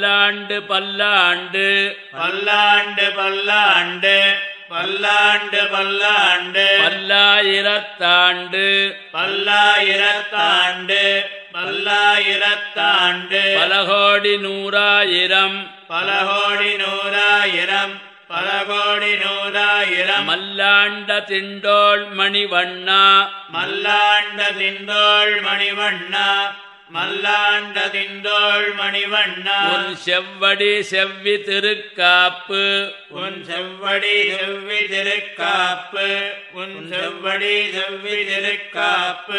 பல்லாண்டு பல்லாண்டு. பல்லாண்டு பல்லாண்டு. பல்லாண்டு பல்லாண்டு. பல்லாயிரத்தாண்டு. பல்லாயிரத்தாண்டு. பல்லாயிரத்தாண்டு. பலகோடி நூறாயிரம். பல கோடி நூறாயிரம். பல கோடி நூறாயிரம். மல்லாண்ட திண்டோள் மணிவண்ணா மல்லாண்ட திண்டோள் மணிவண்ணா மல்லாண்ட திண்டோள் மணிவண்ணா. உன் செவ்வடி செவ்வி திருக்காப்பு. உன் செவ்வடி செவ்வி திருக்காப்பு. உன் செவ்வடி செவ்வி திருக்காப்பு.